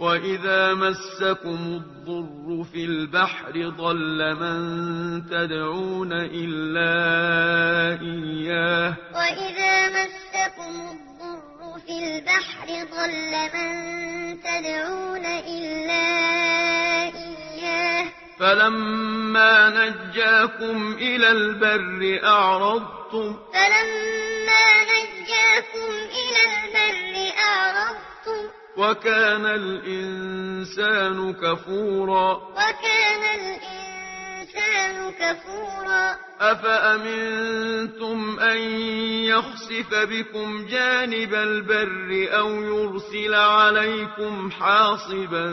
وَإِذَا مَسَّكُمُ الضُّرُّ فِي الْبَحْرِ ضَلَّ مَن تَدْعُونَ إِلَّا إِيَّاهُ وَإِذَا مَسَّكُمُ الضُّرُّ فِي الْبَحْرِ ضَلَّ مَن تَدْعُونَ إِلَّا إِيَّاهُ فَلَمَّا نَجَّاكُمْ إِلَى الْبَرِّ أَعْرَضْتُمْ فَلَمَّا نَجَّاكُمْ إِلَى الْبَرِّ وكان الإنسان كفورا. وكان الإنسان كفورا. أفأمنتم أن يخسف بكم جانب البر أو يرسل عليكم حاصبا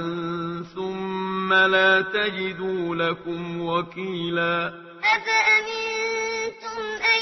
ثم لا تجدوا لكم وكيلا؟ أفأمنتم أن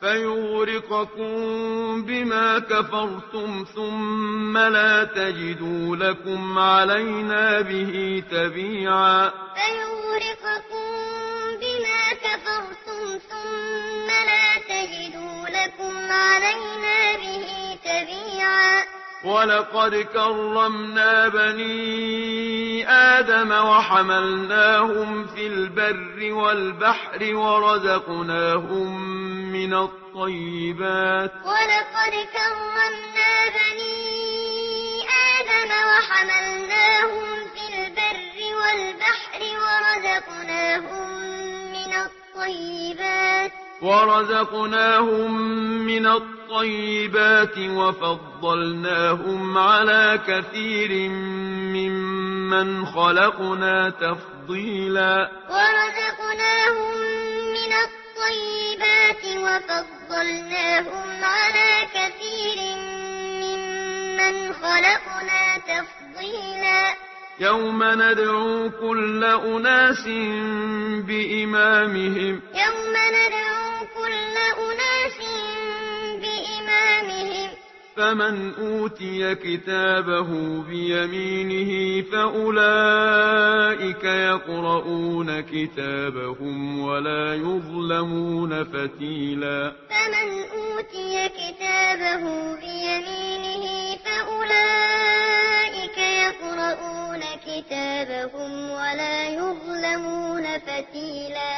فيغرقكم بما كفرتم ثم لا تجدوا لكم علينا به تبيعا. فيغرقكم بما كفرتم ثم لا تجدوا لكم علينا به تبيعا. ولقد كرمنا بني آدم وحملناهم في البر والبحر ورزقناهم من الطيبات. ولقد كرمنا بني آدم وحملناهم في البر والبحر ورزقناهم من الطيبات. ورزقناهم من الطيبات وفضلناهم على كثير ممن خلقنا تفضيلا ورزقناهم من الطيبات وفضلناهم على كثير ممن خلقنا تفضيلا يوم ندعو كل أناس بإمامهم يوم ندعو كل أناس بإمامهم. فمن أوتي كتابه بيمينه فأولئك يقرؤون كتابهم ولا يظلمون فتيلا. فمن أوتي كتابه بيمينه فأولئك يقرؤون كتابهم ولا يظلمون فتيلا.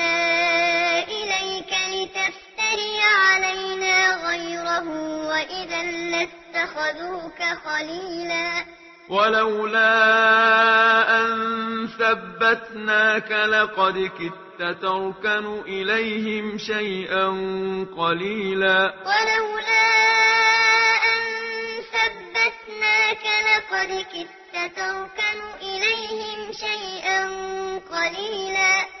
إذا لاتخذوك خليلا ولولا أن ثبتناك لقد كت تركن إليهم شيئا قليلا ولولا أن ثبتناك لقد كت تركن إليهم شيئا قليلا